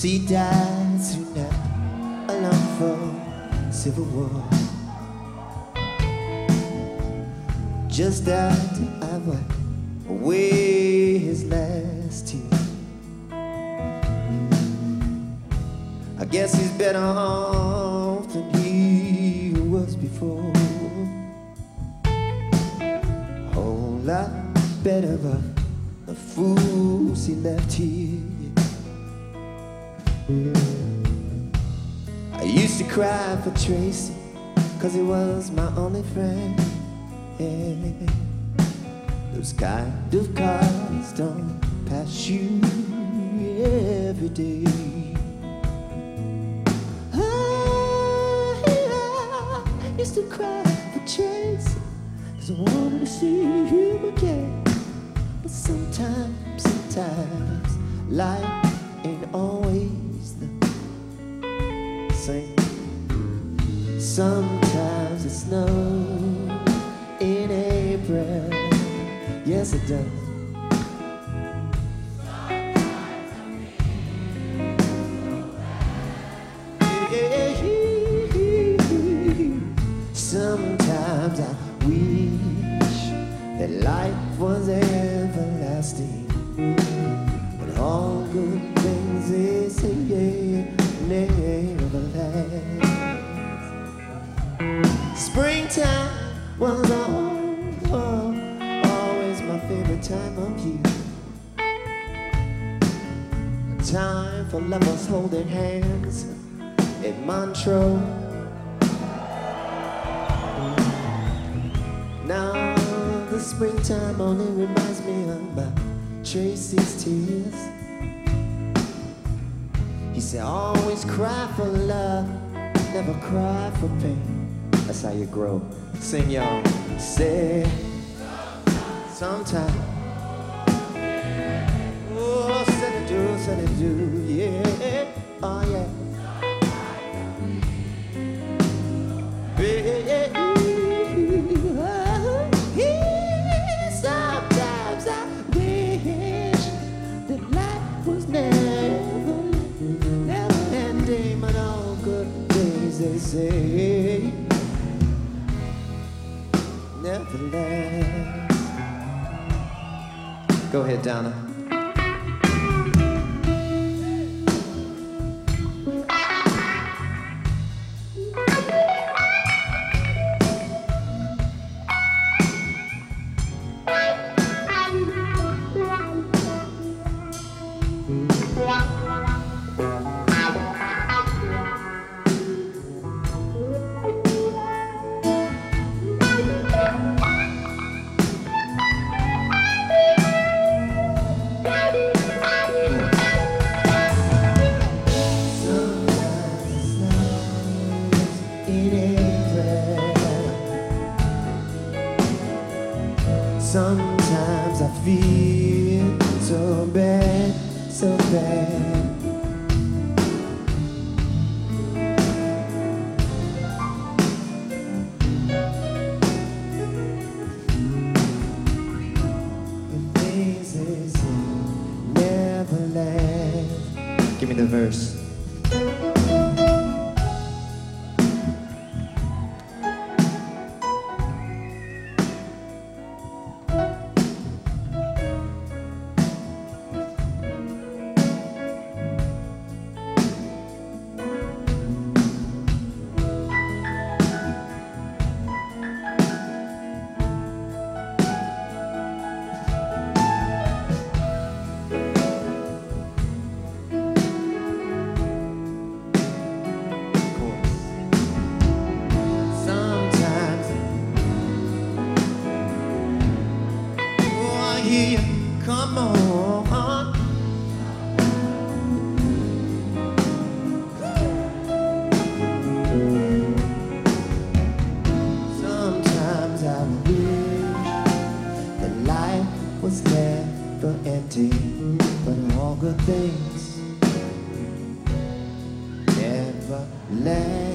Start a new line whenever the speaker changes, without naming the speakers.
She died soon after a long civil war. Just after I wiped away his last tear. I guess he's better off than he was before. Whole lot better, but the fools he left here. I used to cry for Tracy, cause he was my only friend. Yeah. Those kind of cars don't pass you every day. I, used to cry for Tracy, cause I wanted to see him again. But sometimes, sometimes, life ain't always the same. Sometimes it snows in April. Yes, it does. Sometimes I wish that life was everlasting. But all good they say never last. Springtime was always my favorite time of year. Time for lovers holding hands in Montreux. Now the springtime only reminds me of Tracy's tears. He said, always cry for love, never cry for pain. That's how you grow. Sing y'all. Say, sometime. Oh, said it do, said it do, yeah. Oh, yeah. Go ahead, Donna. So bad. Give me the verse. Was never empty, but all good things never last.